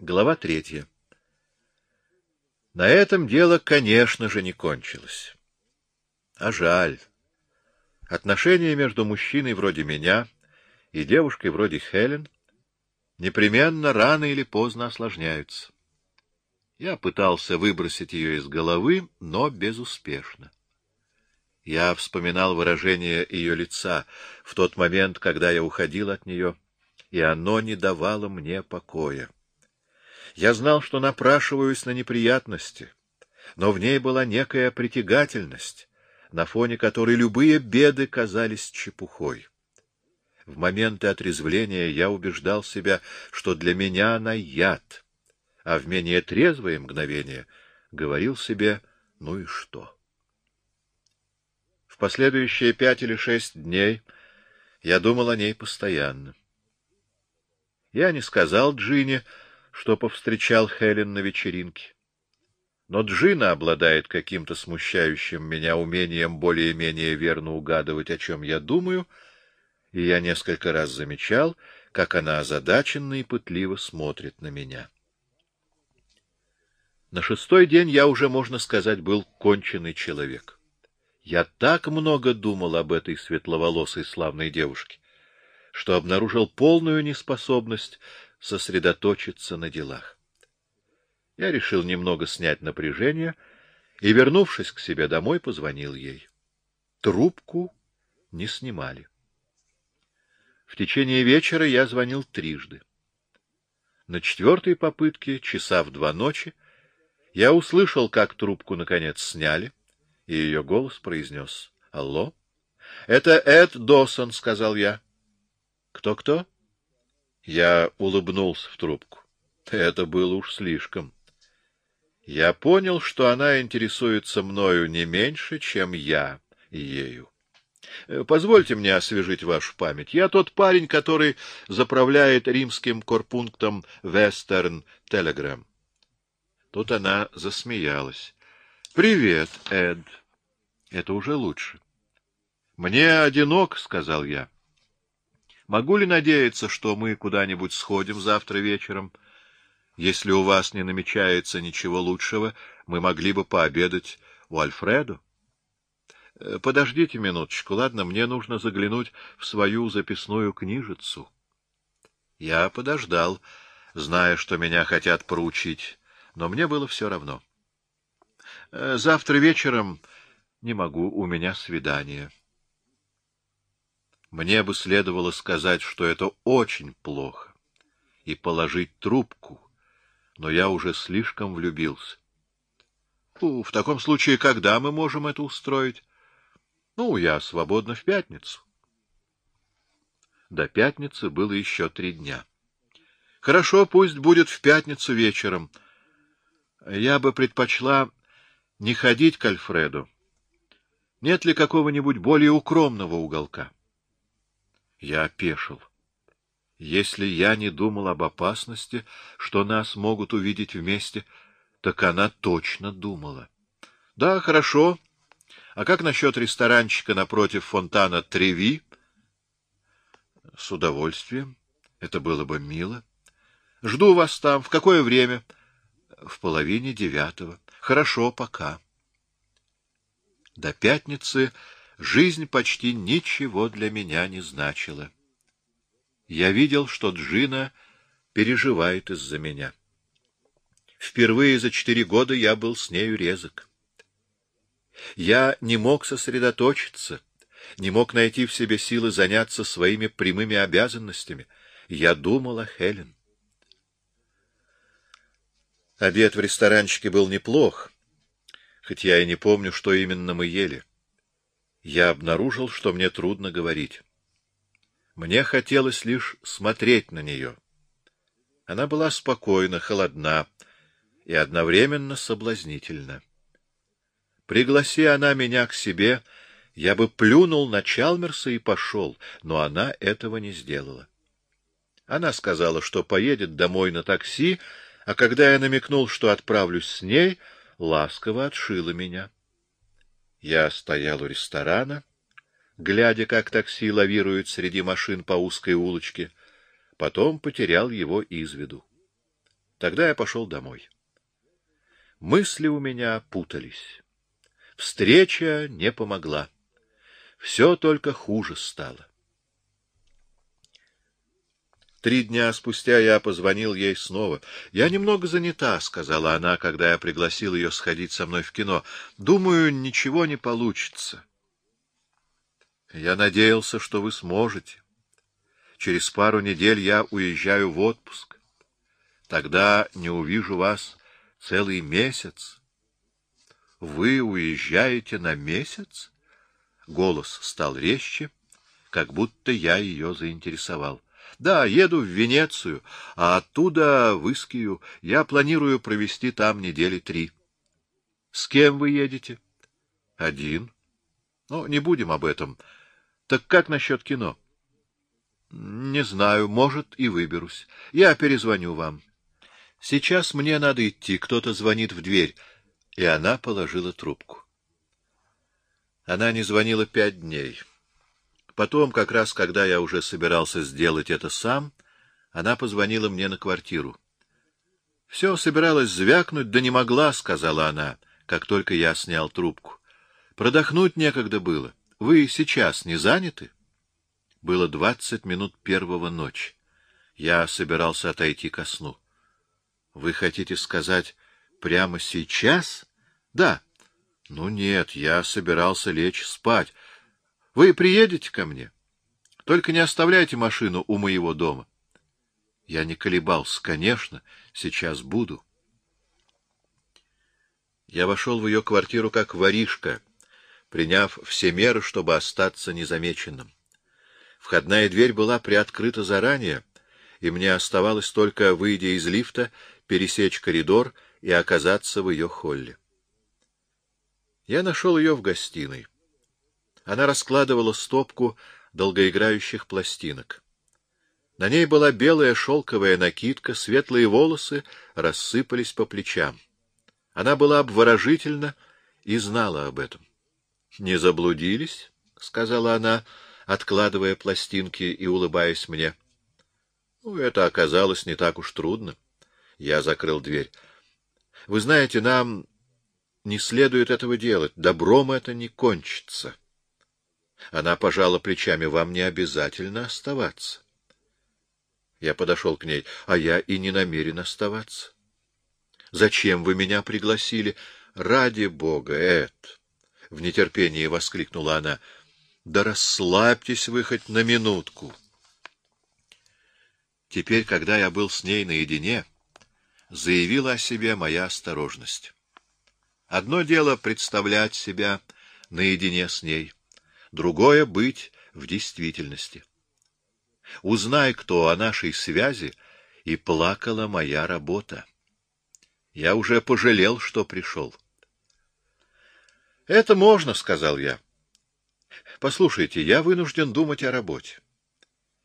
Глава третья. На этом дело, конечно же, не кончилось. А жаль. Отношения между мужчиной вроде меня и девушкой вроде Хелен непременно рано или поздно осложняются. Я пытался выбросить ее из головы, но безуспешно. Я вспоминал выражение ее лица в тот момент, когда я уходил от нее, и оно не давало мне покоя. Я знал, что напрашиваюсь на неприятности, но в ней была некая притягательность, на фоне которой любые беды казались чепухой. В моменты отрезвления я убеждал себя, что для меня она яд, а в менее трезвые мгновения говорил себе «ну и что?». В последующие пять или шесть дней я думал о ней постоянно. Я не сказал Джине, что повстречал Хелен на вечеринке. Но Джина обладает каким-то смущающим меня умением более-менее верно угадывать, о чем я думаю, и я несколько раз замечал, как она озадаченно и пытливо смотрит на меня. На шестой день я уже, можно сказать, был конченый человек. Я так много думал об этой светловолосой славной девушке, что обнаружил полную неспособность сосредоточиться на делах. Я решил немного снять напряжение и, вернувшись к себе домой, позвонил ей. Трубку не снимали. В течение вечера я звонил трижды. На четвертой попытке, часа в два ночи, я услышал, как трубку наконец сняли — и ее голос произнес «Алло?» «Это Эд Досон», — сказал я. «Кто-кто?» Я улыбнулся в трубку. Это было уж слишком. Я понял, что она интересуется мною не меньше, чем я ею. Позвольте мне освежить вашу память. Я тот парень, который заправляет римским корпунктом Вестерн Телеграм. Тут она засмеялась. Привет, Эд. Это уже лучше. Мне одинок, сказал я. Могу ли надеяться, что мы куда-нибудь сходим завтра вечером? Если у вас не намечается ничего лучшего, мы могли бы пообедать у Альфредо. Э, подождите минуточку, ладно, мне нужно заглянуть в свою записную книжицу. Я подождал, зная, что меня хотят проучить, но мне было все равно. Э, завтра вечером не могу, у меня свидание. Мне бы следовало сказать, что это очень плохо, и положить трубку, но я уже слишком влюбился. Ну, в таком случае, когда мы можем это устроить? Ну, я свободна в пятницу. До пятницы было еще три дня. Хорошо, пусть будет в пятницу вечером. Я бы предпочла не ходить к Альфреду. Нет ли какого-нибудь более укромного уголка? Я опешил. Если я не думал об опасности, что нас могут увидеть вместе, так она точно думала. Да, хорошо. А как насчет ресторанчика напротив фонтана Треви? С удовольствием. Это было бы мило. Жду вас там. В какое время? В половине девятого. Хорошо, пока. До пятницы жизнь почти ничего для меня не значила. Я видел, что Джина переживает из-за меня. Впервые за четыре года я был с нею резок. Я не мог сосредоточиться, не мог найти в себе силы заняться своими прямыми обязанностями. Я думал о Хелен. Обед в ресторанчике был неплох, хоть я и не помню, что именно мы ели. Я обнаружил, что мне трудно говорить. Мне хотелось лишь смотреть на нее. Она была спокойна, холодна и одновременно соблазнительна. Пригласи она меня к себе, я бы плюнул на Чалмерса и пошел, но она этого не сделала. Она сказала, что поедет домой на такси, а когда я намекнул, что отправлюсь с ней, ласково отшила меня. Я стоял у ресторана, глядя, как такси лавирует среди машин по узкой улочке, потом потерял его из виду. Тогда я пошел домой. Мысли у меня путались. Встреча не помогла. Все только хуже стало. Три дня спустя я позвонил ей снова. — Я немного занята, — сказала она, когда я пригласил ее сходить со мной в кино. — Думаю, ничего не получится. — Я надеялся, что вы сможете. Через пару недель я уезжаю в отпуск. Тогда не увижу вас целый месяц. — Вы уезжаете на месяц? Голос стал резче, как будто я ее заинтересовал. Да, еду в Венецию, а оттуда в Искию. Я планирую провести там недели три. С кем вы едете? Один. Ну, не будем об этом. Так как насчет кино? Не знаю, может, и выберусь. Я перезвоню вам. Сейчас мне надо идти, кто-то звонит в дверь. И она положила трубку. Она не звонила пять дней. Потом, как раз когда я уже собирался сделать это сам, она позвонила мне на квартиру. — Все собиралась звякнуть, да не могла, — сказала она, как только я снял трубку. — Продохнуть некогда было. Вы сейчас не заняты? Было двадцать минут первого ночи. Я собирался отойти ко сну. — Вы хотите сказать, прямо сейчас? — Да. — Ну нет, я собирался лечь спать. Вы приедете ко мне? Только не оставляйте машину у моего дома. Я не колебался. Конечно, сейчас буду. Я вошел в ее квартиру как воришка, приняв все меры, чтобы остаться незамеченным. Входная дверь была приоткрыта заранее, и мне оставалось только, выйдя из лифта, пересечь коридор и оказаться в ее холле. Я нашел ее в гостиной. Она раскладывала стопку долгоиграющих пластинок. На ней была белая шелковая накидка, светлые волосы рассыпались по плечам. Она была обворожительна и знала об этом. — Не заблудились? — сказала она, откладывая пластинки и улыбаясь мне. Ну, это оказалось не так уж трудно. Я закрыл дверь. — Вы знаете, нам не следует этого делать. Добром это не кончится. — она пожала плечами. Вам не обязательно оставаться. Я подошел к ней. А я и не намерен оставаться. Зачем вы меня пригласили? Ради бога, Эд! В нетерпении воскликнула она. Да расслабьтесь вы хоть на минутку. Теперь, когда я был с ней наедине, заявила о себе моя осторожность. Одно дело представлять себя наедине с ней — другое — быть в действительности. Узнай, кто о нашей связи, и плакала моя работа. Я уже пожалел, что пришел. — Это можно, — сказал я. — Послушайте, я вынужден думать о работе.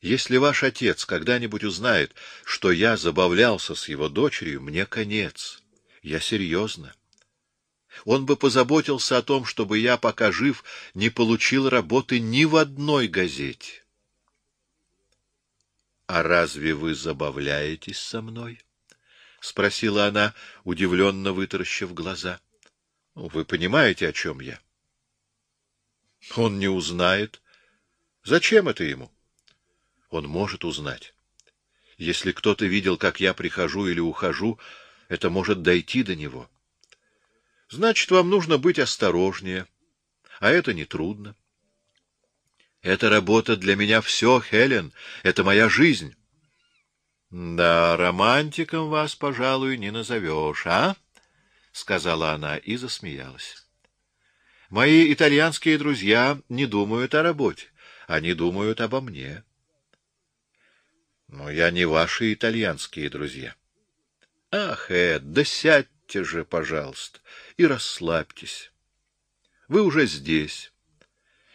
Если ваш отец когда-нибудь узнает, что я забавлялся с его дочерью, мне конец. Я серьезно. — он бы позаботился о том, чтобы я, пока жив, не получил работы ни в одной газете. — А разве вы забавляетесь со мной? — спросила она, удивленно вытаращив глаза. — Вы понимаете, о чем я? — Он не узнает. Зачем это ему? Он может узнать. Если кто-то видел, как я прихожу или ухожу, это может дойти до него. — Значит, вам нужно быть осторожнее. А это нетрудно. Это работа для меня все, Хелен. Это моя жизнь. Да, романтиком вас, пожалуй, не назовешь, а? — сказала она и засмеялась. Мои итальянские друзья не думают о работе. Они думают обо мне. Но я не ваши итальянские друзья. Ах, Эд, да сядь Сядьте же, пожалуйста, и расслабьтесь. Вы уже здесь,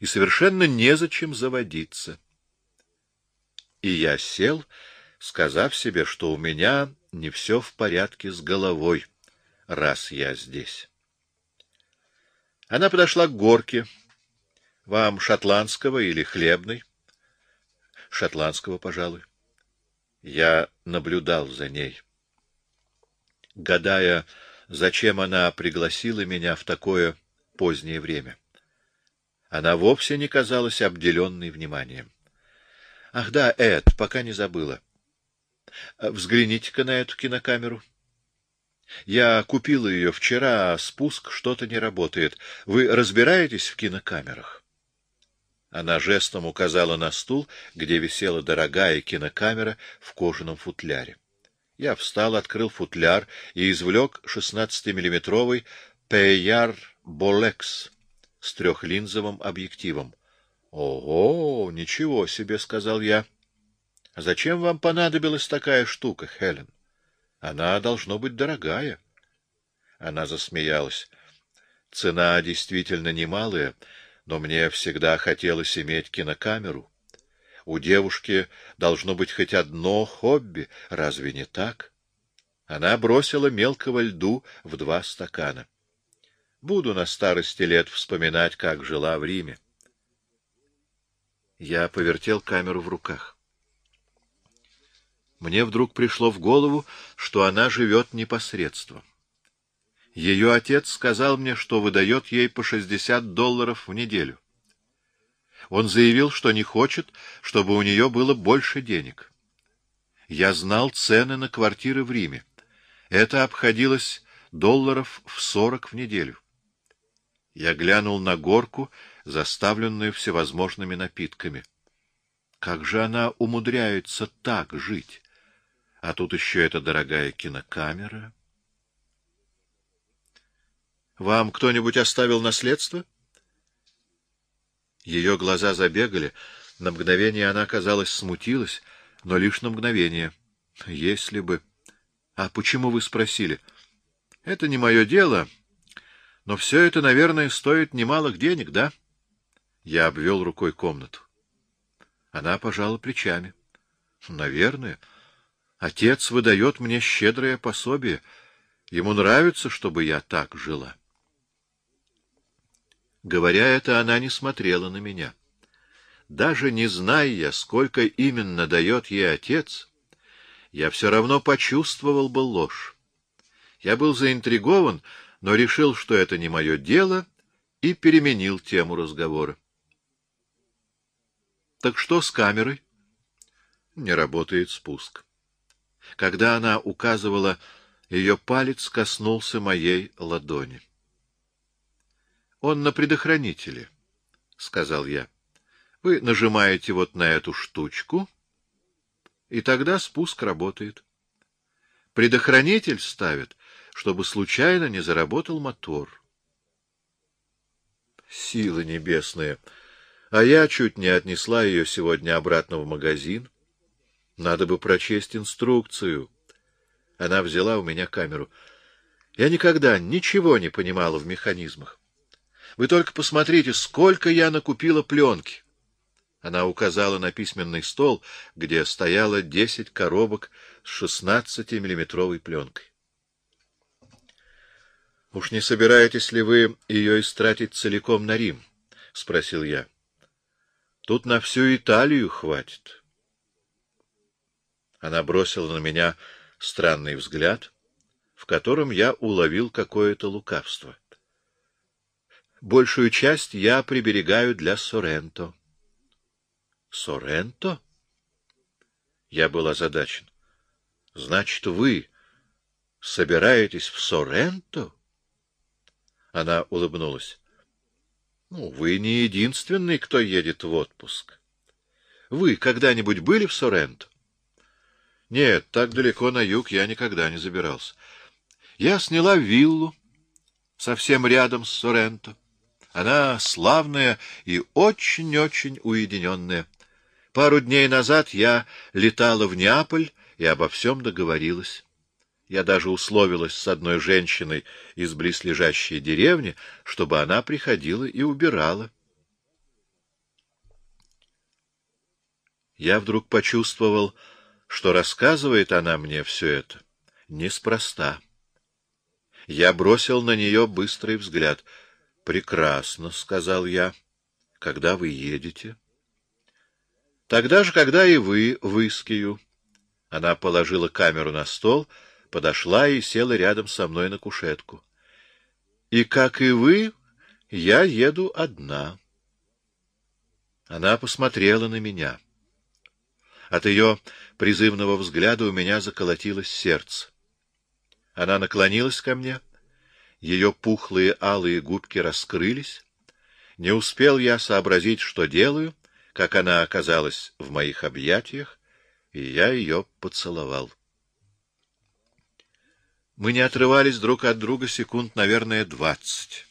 и совершенно незачем заводиться. И я сел, сказав себе, что у меня не все в порядке с головой, раз я здесь. Она подошла к горке. Вам шотландского или хлебной? Шотландского, пожалуй. Я наблюдал за ней. Гадая, зачем она пригласила меня в такое позднее время. Она вовсе не казалась обделенной вниманием. — Ах да, Эд, пока не забыла. Взгляните-ка на эту кинокамеру. Я купила ее вчера, а спуск что-то не работает. Вы разбираетесь в кинокамерах? Она жестом указала на стул, где висела дорогая кинокамера в кожаном футляре. Я встал, открыл футляр и извлек 16-миллиметровый Пейяр Болекс с трехлинзовым объективом. — Ого, ничего себе, — сказал я. — Зачем вам понадобилась такая штука, Хелен? Она должно быть дорогая. Она засмеялась. Цена действительно немалая, но мне всегда хотелось иметь кинокамеру. У девушки должно быть хоть одно хобби, разве не так? Она бросила мелкого льду в два стакана. Буду на старости лет вспоминать, как жила в Риме. Я повертел камеру в руках. Мне вдруг пришло в голову, что она живет непосредством. Ее отец сказал мне, что выдает ей по 60 долларов в неделю. Он заявил, что не хочет, чтобы у нее было больше денег. Я знал цены на квартиры в Риме. Это обходилось долларов в сорок в неделю. Я глянул на горку, заставленную всевозможными напитками. Как же она умудряется так жить? А тут еще эта дорогая кинокамера. Вам кто-нибудь оставил наследство? Ее глаза забегали. На мгновение она, казалось, смутилась, но лишь на мгновение. Если бы... А почему вы спросили? Это не мое дело, но все это, наверное, стоит немалых денег, да? Я обвел рукой комнату. Она пожала плечами. Наверное. Отец выдает мне щедрое пособие. Ему нравится, чтобы я так жила. Говоря это, она не смотрела на меня. Даже не зная я, сколько именно дает ей отец, я все равно почувствовал бы ложь. Я был заинтригован, но решил, что это не мое дело, и переменил тему разговора. — Так что с камерой? — Не работает спуск. Когда она указывала, ее палец коснулся моей ладони. — Он на предохранителе, — сказал я. — Вы нажимаете вот на эту штучку, и тогда спуск работает. Предохранитель ставят, чтобы случайно не заработал мотор. Сила небесная! А я чуть не отнесла ее сегодня обратно в магазин. — надо бы прочесть инструкцию. Она взяла у меня камеру. Я никогда ничего не понимала в механизмах. Вы только посмотрите, сколько я накупила пленки. Она указала на письменный стол, где стояло десять коробок с шестнадцатимиллиметровой пленкой. — Уж не собираетесь ли вы ее истратить целиком на Рим? — спросил я. — Тут на всю Италию хватит. Она бросила на меня странный взгляд, в котором я уловил какое-то лукавство. Большую часть я приберегаю для Соренто. Соренто? Я был озадачен. Значит, вы собираетесь в Соренто? Она улыбнулась. Ну, вы не единственный, кто едет в отпуск. Вы когда-нибудь были в Соренто? Нет, так далеко на юг я никогда не забирался. Я сняла виллу совсем рядом с Соренто. Она славная и очень-очень уединенная. Пару дней назад я летала в Неаполь и обо всем договорилась. Я даже условилась с одной женщиной из близлежащей деревни, чтобы она приходила и убирала. Я вдруг почувствовал, что рассказывает она мне все это неспроста. Я бросил на нее быстрый взгляд. — Прекрасно, — сказал я. — Когда вы едете? — Тогда же, когда и вы в Искию. Она положила камеру на стол, подошла и села рядом со мной на кушетку. — И, как и вы, я еду одна. Она посмотрела на меня. От ее призывного взгляда у меня заколотилось сердце. Она наклонилась ко мне, ее пухлые алые губки раскрылись. Не успел я сообразить, что делаю, как она оказалась в моих объятиях, и я ее поцеловал. Мы не отрывались друг от друга секунд, наверное, двадцать.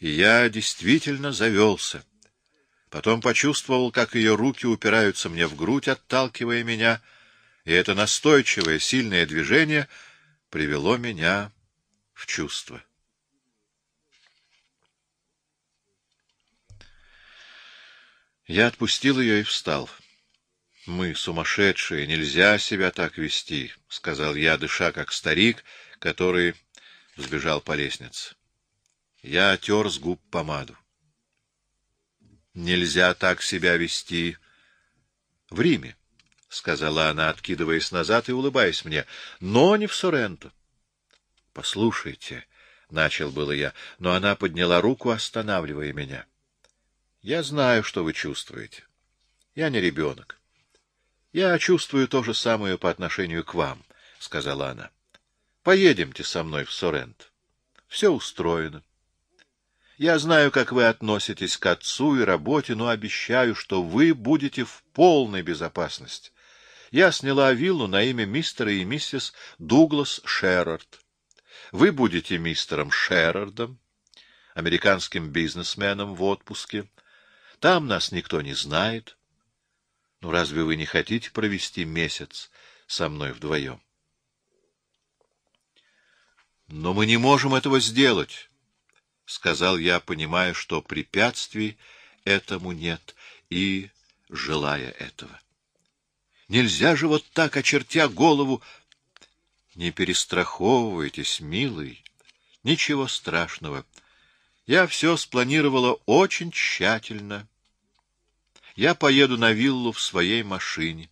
И я действительно завелся. Потом почувствовал, как ее руки упираются мне в грудь, отталкивая меня, и это настойчивое, сильное движение привело меня в чувство. Я отпустил ее и встал. Мы сумасшедшие, нельзя себя так вести, — сказал я, дыша как старик, который сбежал по лестнице. Я отер с губ помаду. Нельзя так себя вести в Риме, — сказала она, откидываясь назад и улыбаясь мне, — но не в Соренто. — Послушайте, — начал было я, но она подняла руку, останавливая меня. — Я знаю, что вы чувствуете. Я не ребенок. — Я чувствую то же самое по отношению к вам, — сказала она. — Поедемте со мной в Сорент. Все устроено. Я знаю, как вы относитесь к отцу и работе, но обещаю, что вы будете в полной безопасности. Я сняла виллу на имя мистера и миссис Дуглас Шерард. Вы будете мистером Шерардом, американским бизнесменом в отпуске. Там нас никто не знает. Ну, разве вы не хотите провести месяц со мной вдвоем? Но мы не можем этого сделать, — сказал я, понимая, что препятствий этому нет и желая этого. Нельзя же вот так, очертя голову... Не перестраховывайтесь, милый. Ничего страшного. Я все спланировала очень тщательно. Я поеду на виллу в своей машине.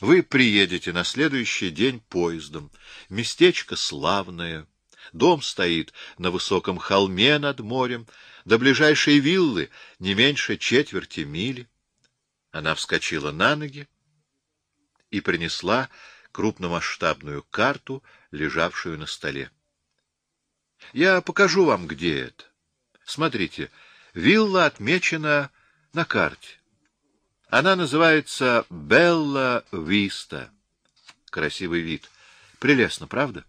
Вы приедете на следующий день поездом. Местечко славное. Дом стоит на высоком холме над морем. До ближайшей виллы не меньше четверти мили. Она вскочила на ноги и принесла крупномасштабную карту, лежавшую на столе. Я покажу вам, где это. Смотрите, вилла отмечена на карте. Она называется Белла Виста. Красивый вид. Прелестно, правда?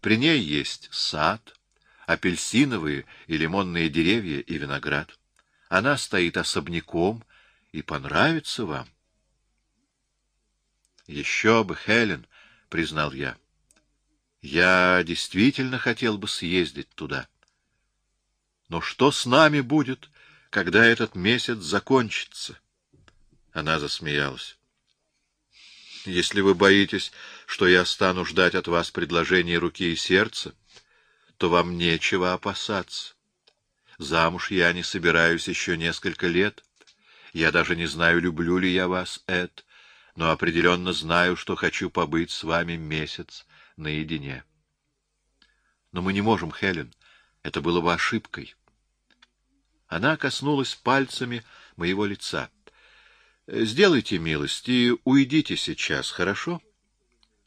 При ней есть сад, апельсиновые и лимонные деревья и виноград. Она стоит особняком и понравится вам. Еще бы, Хелен, признал я. Я действительно хотел бы съездить туда. Но что с нами будет, когда этот месяц закончится? Она засмеялась. Если вы боитесь, что я стану ждать от вас предложения руки и сердца, то вам нечего опасаться. Замуж я не собираюсь еще несколько лет. Я даже не знаю, люблю ли я вас, Эд, но определенно знаю, что хочу побыть с вами месяц наедине. Но мы не можем, Хелен. Это было бы ошибкой. Она коснулась пальцами моего лица. Сделайте милость и уйдите сейчас, хорошо?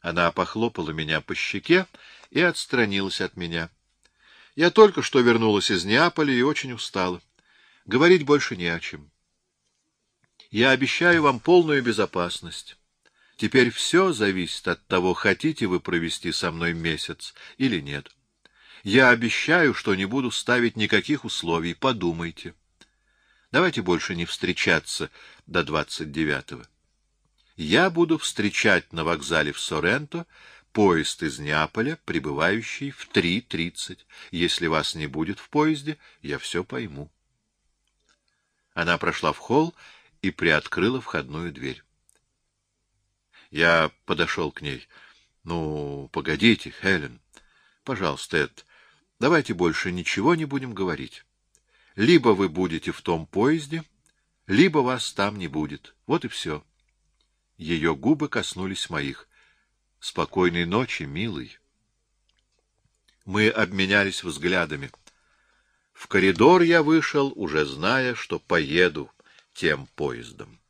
Она похлопала меня по щеке и отстранилась от меня. Я только что вернулась из Неаполя и очень устала. Говорить больше не о чем. Я обещаю вам полную безопасность. Теперь все зависит от того, хотите вы провести со мной месяц или нет. Я обещаю, что не буду ставить никаких условий. Подумайте. Давайте больше не встречаться до двадцать девятого. Я буду встречать на вокзале в Соренто поезд из Неаполя, прибывающий в три тридцать. Если вас не будет в поезде, я все пойму. Она прошла в холл и приоткрыла входную дверь. Я подошел к ней. — Ну, погодите, Хелен. Пожалуйста, Эд, давайте больше ничего не будем говорить. Либо вы будете в том поезде, либо вас там не будет. Вот и все. Ее губы коснулись моих. Спокойной ночи, милый. Мы обменялись взглядами. В коридор я вышел, уже зная, что поеду тем поездом.